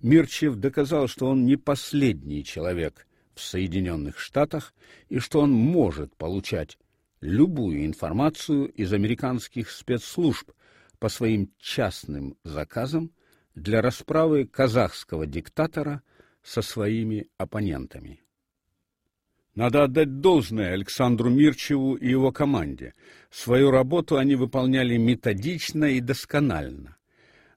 Мирчев доказал, что он не последний человек в Соединенных Штатах и что он может получать любую информацию из американских спецслужб по своим частным заказам для расправы казахского диктатора со своими оппонентами. Надо отдать должное Александру Мирчеву и его команде. Свою работу они выполняли методично и досконально.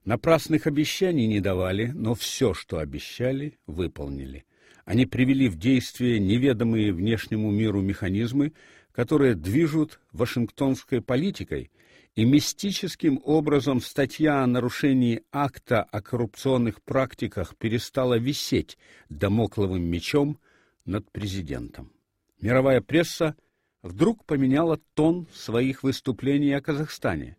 Напрасных обещаний не давали, но все, что обещали, выполнили. Они привели в действие неведомые внешнему миру механизмы, которые движут вашингтонской политикой, и мистическим образом статья о нарушении акта о коррупционных практиках перестала висеть домокловым мечом над президентом. Мировая пресса вдруг поменяла тон своих выступлений о Казахстане.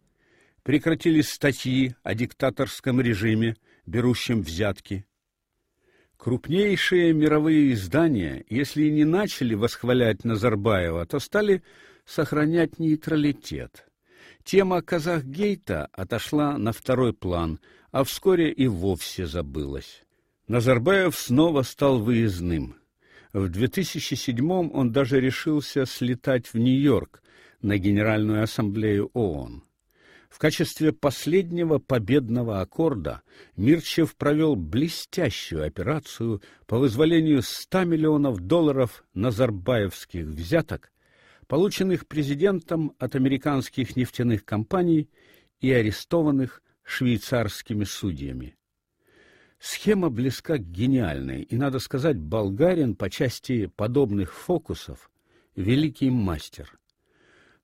Прекратились статьи о диктаторском режиме, берущем взятки, Крупнейшие мировые издания, если и не начали восхвалять Назарбаева, то стали сохранять нейтралитет. Тема Казахгейта отошла на второй план, а вскоре и вовсе забылась. Назарбаев снова стал выездным. В 2007 он даже решился слетать в Нью-Йорк на Генеральную ассамблею ООН. В качестве последнего победного аккорда Мирчев провел блестящую операцию по вызволению 100 миллионов долларов назарбаевских взяток, полученных президентом от американских нефтяных компаний и арестованных швейцарскими судьями. Схема близка к гениальной, и надо сказать, болгарин по части подобных фокусов великий мастер.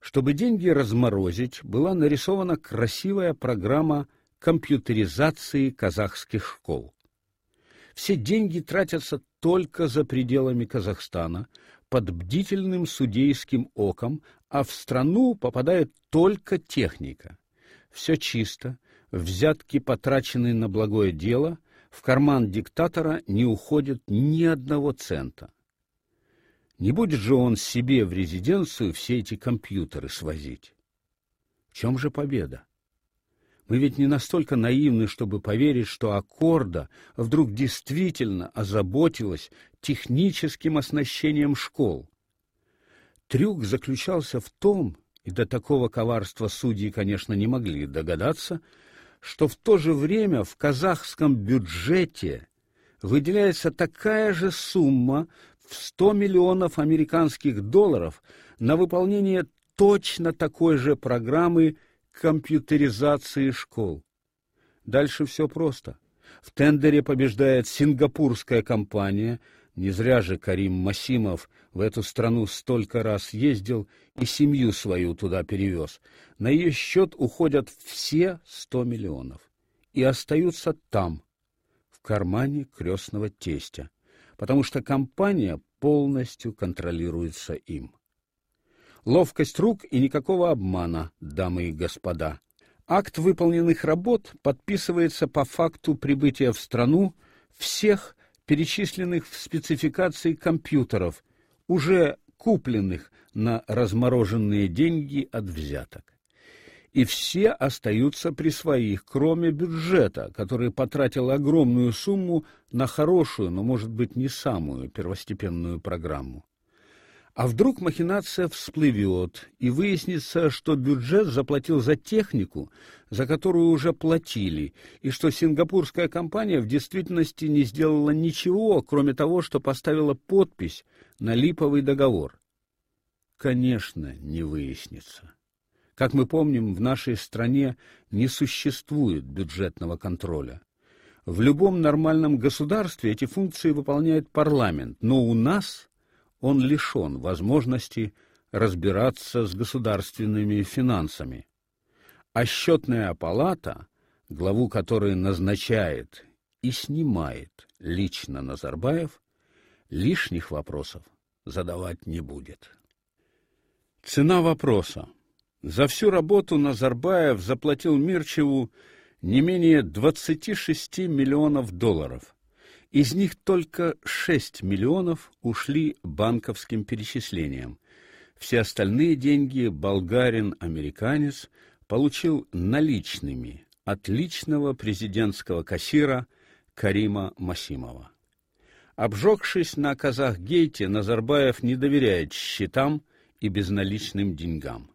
Чтобы деньги разморозить, была нарисована красивая программа компьютеризации казахских школ. Все деньги тратятся только за пределами Казахстана, под бдительным судейским оком, а в страну попадает только техника. Все чисто, взятки потрачены на благое дело, в карман диктатора не уходит ни одного цента. Не будет же он себе в резиденцию все эти компьютеры свозить. В чем же победа? Мы ведь не настолько наивны, чтобы поверить, что Аккорда вдруг действительно озаботилась техническим оснащением школ. Трюк заключался в том, и до такого коварства судьи, конечно, не могли догадаться, что в то же время в казахском бюджете выделяется такая же сумма в 100 миллионов американских долларов на выполнение точно такой же программы компьютеризации школ. Дальше все просто. В тендере побеждает сингапурская компания. Не зря же Карим Масимов в эту страну столько раз ездил и семью свою туда перевез. На ее счет уходят все 100 миллионов и остаются там, в кармане крестного тестя потому что компания полностью контролируется им. Ловкость рук и никакого обмана, дамы и господа. Акт выполненных работ подписывается по факту прибытия в страну всех перечисленных в спецификации компьютеров, уже купленных на размороженные деньги от взяток и все остаются при своих, кроме бюджета, который потратил огромную сумму на хорошую, но, может быть, не самую первостепенную программу. А вдруг махинация всплывет, и выяснится, что бюджет заплатил за технику, за которую уже платили, и что сингапурская компания в действительности не сделала ничего, кроме того, что поставила подпись на липовый договор. Конечно, не выяснится. Как мы помним, в нашей стране не существует бюджетного контроля. В любом нормальном государстве эти функции выполняет парламент, но у нас он лишен возможности разбираться с государственными финансами. А счетная палата, главу которой назначает и снимает лично Назарбаев, лишних вопросов задавать не будет. Цена вопроса за всю работу Назарбаев заплатил Мирчеву не менее 26 миллионов долларов. Из них только 6 миллионов ушли банковским перечислениям. Все остальные деньги болгарин-американец получил наличными от личного президентского кассира Карима Масимова. Обжегшись на Казахгейте, Назарбаев не доверяет счетам и безналичным деньгам.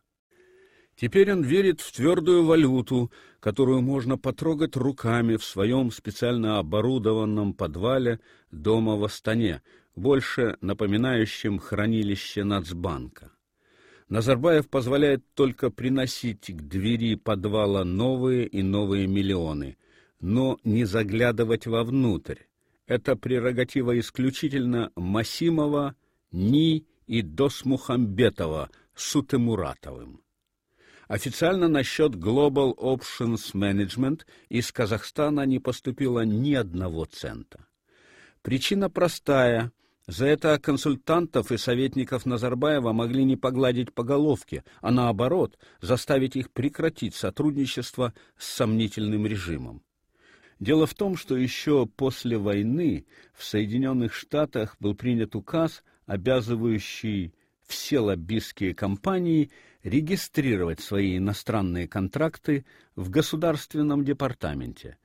Теперь он верит в твердую валюту, которую можно потрогать руками в своем специально оборудованном подвале дома в Астане, больше напоминающем хранилище Нацбанка. Назарбаев позволяет только приносить к двери подвала новые и новые миллионы, но не заглядывать вовнутрь. Это прерогатива исключительно Масимова, Ни и Досмухамбетова с Утемуратовым. Официально на счет Global Options Management из Казахстана не поступило ни одного цента. Причина простая. За это консультантов и советников Назарбаева могли не погладить по головке, а наоборот, заставить их прекратить сотрудничество с сомнительным режимом. Дело в том, что еще после войны в Соединенных Штатах был принят указ, обязывающий все лоббистские компании регистрировать свои иностранные контракты в государственном департаменте.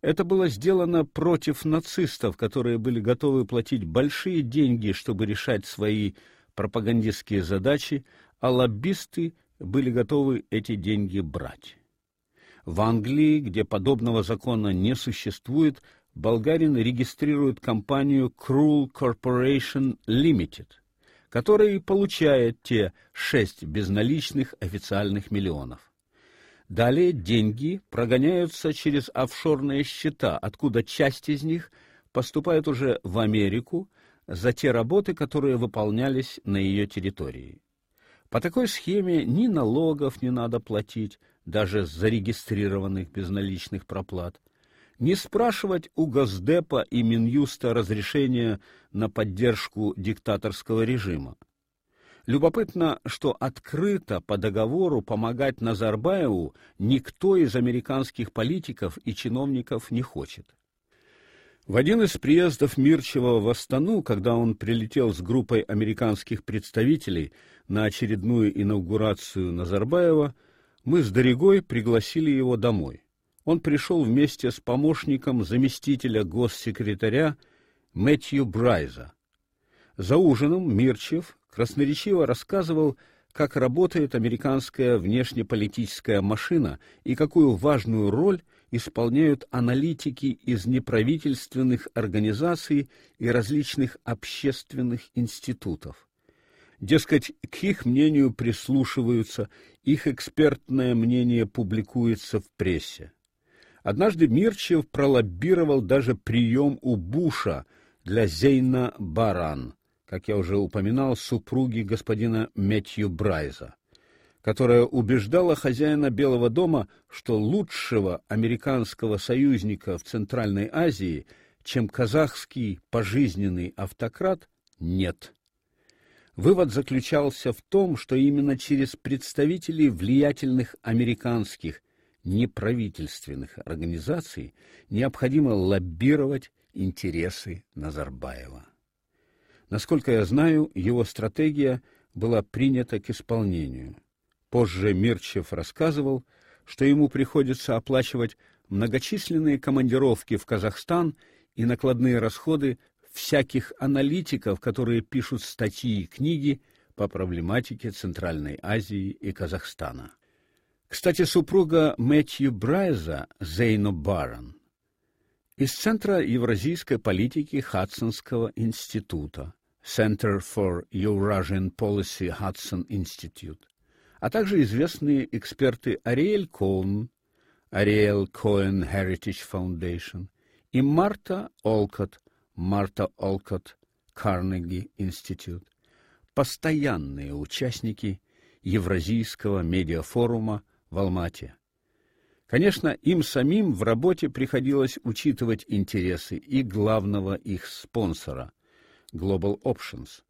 Это было сделано против нацистов, которые были готовы платить большие деньги, чтобы решать свои пропагандистские задачи, а лоббисты были готовы эти деньги брать. В Англии, где подобного закона не существует, болгарин регистрирует компанию Cruel Corporation Limited – который получает те шесть безналичных официальных миллионов. Далее деньги прогоняются через офшорные счета, откуда часть из них поступает уже в Америку за те работы, которые выполнялись на ее территории. По такой схеме ни налогов не надо платить, даже зарегистрированных безналичных проплат – не спрашивать у Госдепа и Минюста разрешения на поддержку диктаторского режима. Любопытно, что открыто по договору помогать Назарбаеву никто из американских политиков и чиновников не хочет. В один из приездов Мирчева в Астану, когда он прилетел с группой американских представителей на очередную инаугурацию Назарбаева, мы с Дорогой пригласили его домой он пришел вместе с помощником заместителя госсекретаря Мэтью Брайза. За ужином Мирчев красноречиво рассказывал, как работает американская внешнеполитическая машина и какую важную роль исполняют аналитики из неправительственных организаций и различных общественных институтов. Дескать, к их мнению прислушиваются, их экспертное мнение публикуется в прессе. Однажды Мирчев пролоббировал даже прием у Буша для Зейна Баран, как я уже упоминал, супруги господина Мэтью Брайза, которая убеждала хозяина Белого дома, что лучшего американского союзника в Центральной Азии, чем казахский пожизненный автократ, нет. Вывод заключался в том, что именно через представителей влиятельных американских неправительственных организаций необходимо лоббировать интересы Назарбаева. Насколько я знаю, его стратегия была принята к исполнению. Позже Мирчев рассказывал, что ему приходится оплачивать многочисленные командировки в Казахстан и накладные расходы всяких аналитиков, которые пишут статьи и книги по проблематике Центральной Азии и Казахстана. Кстати, супруга Мэтью Брайза, Зейно Барон, из Центра евразийской политики Хадсонского института, Center for Eurasian Policy Hudson Institute, а также известные эксперты Ариэль Коун, Ариэль Коэн Heritage Foundation и Марта Олкот, Марта Олкот Carnegie Institute, постоянные участники Евразийского медиафорума в Алмате. Конечно, им самим в работе приходилось учитывать интересы и главного их спонсора Global Options,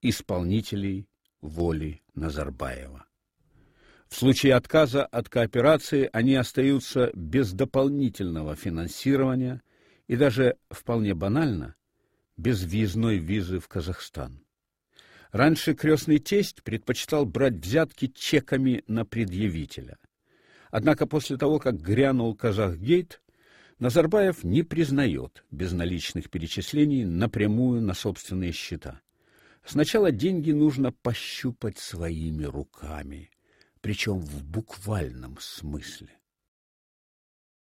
исполнителей воли Назарбаева. В случае отказа от кооперации они остаются без дополнительного финансирования и даже вполне банально без визной визы в Казахстан. Раньше крестный тесть предпочитал брать взятки чеками на предъявителя. Однако после того, как грянул Казахгейт, Назарбаев не признает безналичных перечислений напрямую на собственные счета. Сначала деньги нужно пощупать своими руками, причем в буквальном смысле.